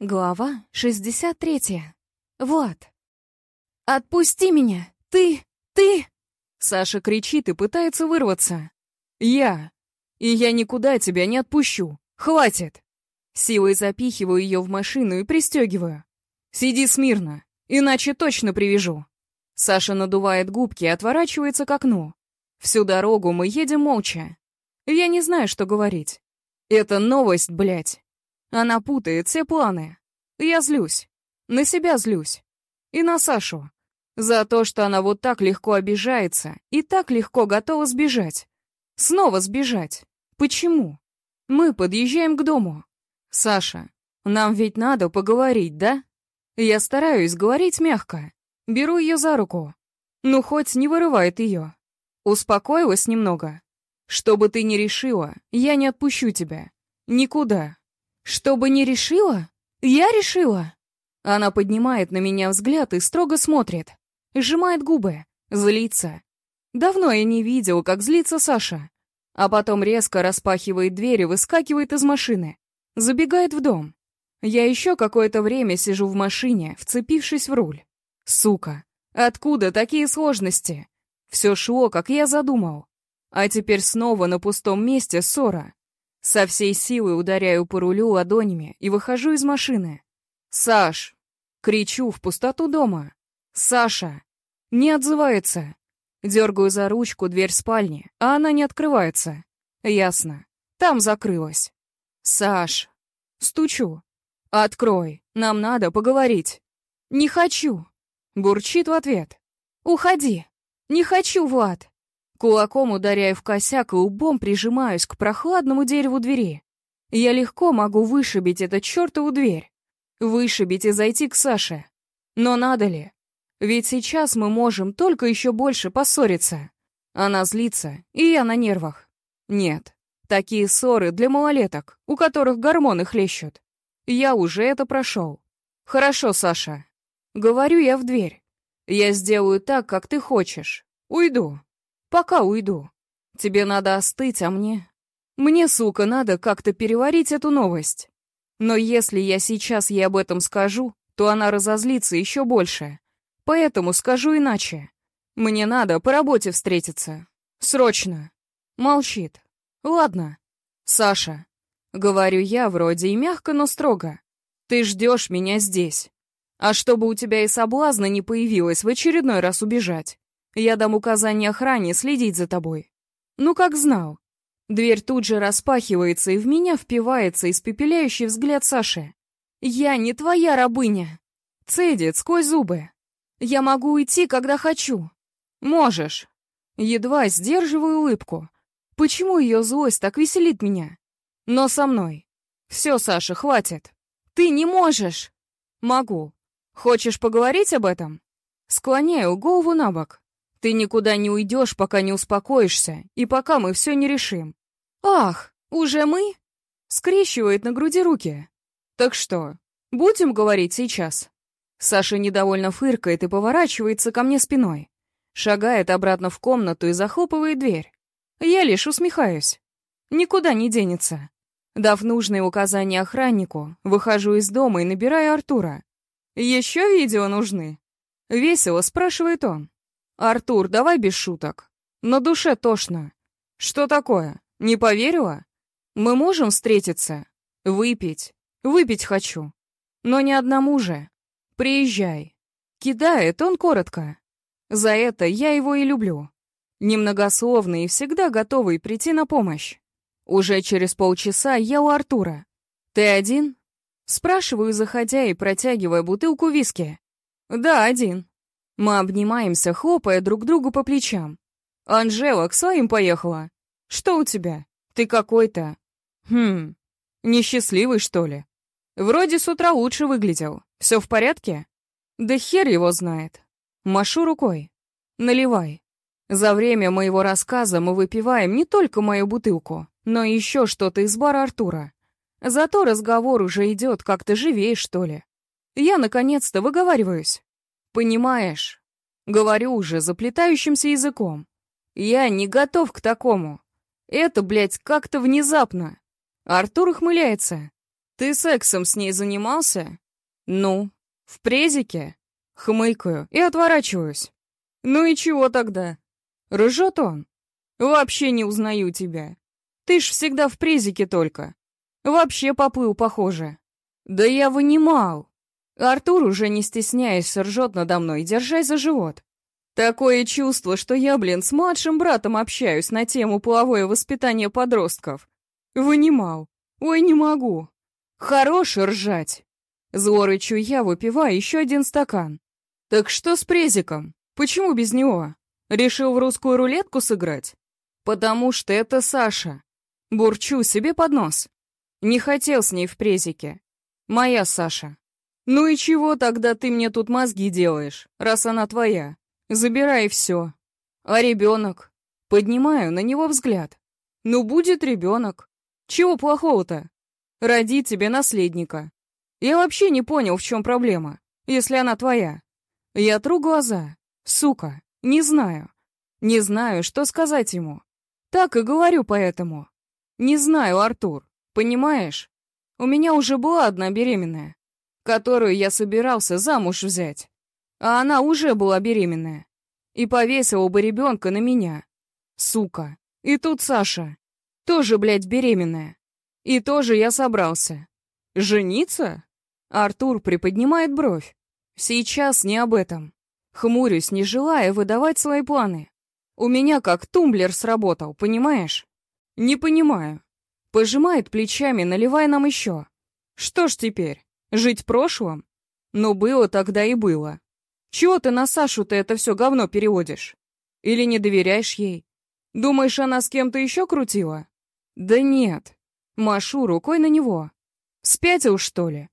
Глава 63. Влад. «Отпусти меня! Ты! Ты!» Саша кричит и пытается вырваться. «Я! И я никуда тебя не отпущу! Хватит!» Силой запихиваю ее в машину и пристегиваю. «Сиди смирно, иначе точно привяжу!» Саша надувает губки и отворачивается к окну. Всю дорогу мы едем молча. Я не знаю, что говорить. Это новость, блядь. Она путает все планы. Я злюсь. На себя злюсь. И на Сашу. За то, что она вот так легко обижается и так легко готова сбежать. Снова сбежать. Почему? Мы подъезжаем к дому. Саша, нам ведь надо поговорить, да? Я стараюсь говорить мягко. Беру ее за руку. Ну, хоть не вырывает ее. Успокоилась немного. Что бы ты ни решила, я не отпущу тебя. Никуда. Что бы ни решила? Я решила. Она поднимает на меня взгляд и строго смотрит. Сжимает губы. Злится. Давно я не видел, как злится Саша. А потом резко распахивает дверь и выскакивает из машины. Забегает в дом. Я еще какое-то время сижу в машине, вцепившись в руль. Сука, откуда такие сложности? Все шло, как я задумал. А теперь снова на пустом месте ссора. Со всей силы ударяю по рулю ладонями и выхожу из машины. «Саш!» Кричу в пустоту дома. «Саша!» Не отзывается. Дергаю за ручку дверь спальни, а она не открывается. Ясно. Там закрылась. «Саш!» Стучу. «Открой, нам надо поговорить». «Не хочу!» Бурчит в ответ. «Уходи!» «Не хочу, Влад!» Кулаком ударяю в косяк и лбом прижимаюсь к прохладному дереву двери. Я легко могу вышибить эту чертову дверь. Вышибить и зайти к Саше. Но надо ли? Ведь сейчас мы можем только еще больше поссориться. Она злится, и я на нервах. Нет, такие ссоры для малолеток, у которых гормоны хлещут. Я уже это прошел. Хорошо, Саша. Говорю я в дверь. Я сделаю так, как ты хочешь. Уйду. Пока уйду. Тебе надо остыть, а мне... Мне, сука, надо как-то переварить эту новость. Но если я сейчас ей об этом скажу, то она разозлится еще больше. Поэтому скажу иначе. Мне надо по работе встретиться. Срочно. Молчит. Ладно. Саша. Говорю я вроде и мягко, но строго. Ты ждешь меня здесь. А чтобы у тебя и соблазна не появилось в очередной раз убежать, я дам указание охране следить за тобой. Ну, как знал. Дверь тут же распахивается, и в меня впивается испепеляющий взгляд Саши. «Я не твоя рабыня!» Цедит сквозь зубы. «Я могу уйти, когда хочу». «Можешь». Едва сдерживаю улыбку. Почему ее злость так веселит меня? Но со мной. Все, Саша, хватит. Ты не можешь. Могу. Хочешь поговорить об этом? Склоняю голову на бок. Ты никуда не уйдешь, пока не успокоишься, и пока мы все не решим. Ах, уже мы? Скрещивает на груди руки. Так что, будем говорить сейчас? Саша недовольно фыркает и поворачивается ко мне спиной. Шагает обратно в комнату и захлопывает дверь. Я лишь усмехаюсь. Никуда не денется. Дав нужные указания охраннику, выхожу из дома и набираю Артура. «Еще видео нужны?» Весело спрашивает он. «Артур, давай без шуток. На душе тошно. Что такое? Не поверила? Мы можем встретиться? Выпить. Выпить хочу. Но не одному же. Приезжай». Кидает он коротко. За это я его и люблю. Немногословный и всегда готовый прийти на помощь. Уже через полчаса я у Артура. «Ты один?» Спрашиваю, заходя и протягивая бутылку виски. «Да, один». Мы обнимаемся, хлопая друг другу по плечам. «Анжела к своим поехала. Что у тебя? Ты какой-то... Хм... Несчастливый, что ли? Вроде с утра лучше выглядел. Все в порядке? Да хер его знает. Машу рукой. Наливай. За время моего рассказа мы выпиваем не только мою бутылку, но еще что-то из бара Артура. Зато разговор уже идет как-то живее, что ли. Я наконец-то выговариваюсь. Понимаешь, говорю уже заплетающимся языком. Я не готов к такому. Это, блядь, как-то внезапно. Артур ухмыляется. Ты сексом с ней занимался? Ну, в презике? Хмыкаю и отворачиваюсь. Ну и чего тогда? Ржет он. Вообще не узнаю тебя. Ты ж всегда в презике только. Вообще поплыл, похоже. Да я вынимал. Артур, уже не стесняясь, ржет надо мной, держась за живот. Такое чувство, что я, блин, с младшим братом общаюсь на тему половое воспитание подростков. Вынимал. Ой, не могу. Хорош ржать. Зло рычу я, выпивая еще один стакан. Так что с презиком? Почему без него? Решил в русскую рулетку сыграть? Потому что это Саша. Бурчу себе под нос. Не хотел с ней в презике. Моя Саша. Ну и чего тогда ты мне тут мозги делаешь, раз она твоя? Забирай все. А ребенок? Поднимаю на него взгляд. Ну, будет ребенок. Чего плохого-то? Роди тебе наследника. Я вообще не понял, в чем проблема, если она твоя. Я тру глаза. Сука, не знаю. Не знаю, что сказать ему. Так и говорю поэтому. Не знаю, Артур, понимаешь? У меня уже была одна беременная, которую я собирался замуж взять. А она уже была беременная. И повесила бы ребенка на меня. Сука. И тут Саша. Тоже, блядь, беременная. И тоже я собрался. Жениться? Артур приподнимает бровь. Сейчас не об этом. Хмурюсь, не желая выдавать свои планы. У меня как тумблер сработал, понимаешь? Не понимаю. Пожимает плечами, наливая нам еще. Что ж теперь, жить прошлым? Но было тогда и было. Чего ты на Сашу-то это все говно переводишь? Или не доверяешь ей? Думаешь, она с кем-то еще крутила? Да нет. Машу рукой на него. Спятил, что ли?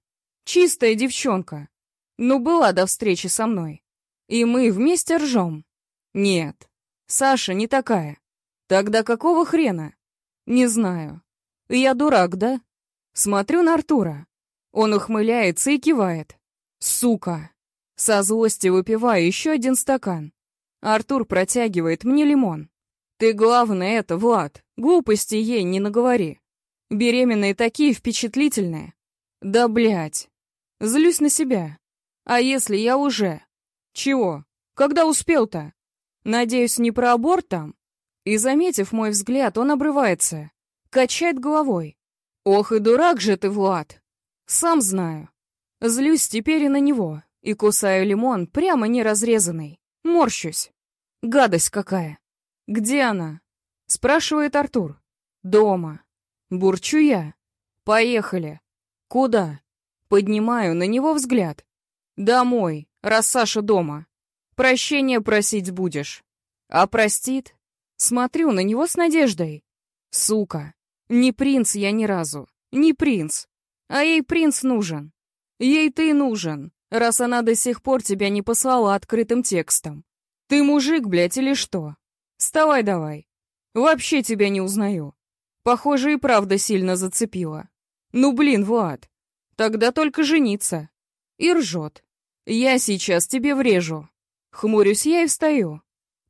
Чистая девчонка. Ну, была до встречи со мной. И мы вместе ржем. Нет, Саша не такая. Тогда какого хрена? Не знаю. Я дурак, да? Смотрю на Артура. Он ухмыляется и кивает. Сука. Со злости выпиваю еще один стакан. Артур протягивает мне лимон. Ты, главное, это, Влад, глупости ей не наговори. Беременные такие впечатлительные. Да, блядь. Злюсь на себя. А если я уже? Чего? Когда успел-то? Надеюсь, не про аборт там? И, заметив мой взгляд, он обрывается. Качает головой. Ох и дурак же ты, Влад. Сам знаю. Злюсь теперь и на него и кусаю лимон, прямо не разрезанный. Морщусь. Гадость какая. «Где она?» — спрашивает Артур. «Дома». Бурчу я. «Поехали». «Куда?» Поднимаю на него взгляд. «Домой, раз Саша дома. Прощения просить будешь». «А простит?» Смотрю на него с надеждой. «Сука, не принц я ни разу. Не принц. А ей принц нужен. Ей ты нужен раз она до сих пор тебя не послала открытым текстом. Ты мужик, блядь, или что? Вставай давай. Вообще тебя не узнаю. Похоже, и правда сильно зацепила. Ну, блин, Влад, тогда только жениться. И ржет. Я сейчас тебе врежу. Хмурюсь я и встаю.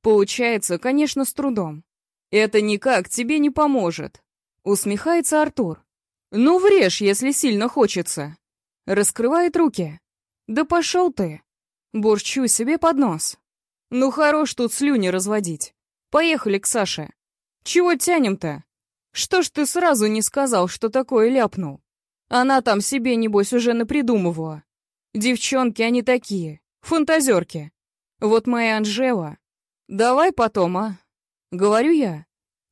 Получается, конечно, с трудом. Это никак тебе не поможет. Усмехается Артур. Ну, врежь, если сильно хочется. Раскрывает руки. «Да пошел ты!» Бурчу себе под нос. «Ну хорош тут слюни разводить. Поехали к Саше. Чего тянем-то? Что ж ты сразу не сказал, что такое ляпнул? Она там себе, небось, уже напридумывала. Девчонки они такие, фантазерки. Вот моя Анжела. Давай потом, а? Говорю я.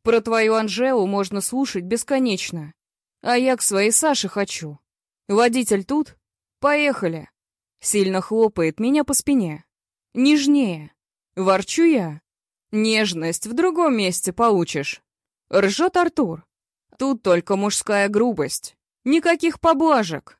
Про твою Анжелу можно слушать бесконечно. А я к своей Саше хочу. Водитель тут? Поехали. Сильно хлопает меня по спине. Нежнее. Ворчу я. Нежность в другом месте получишь. Ржет Артур. Тут только мужская грубость. Никаких поблажек.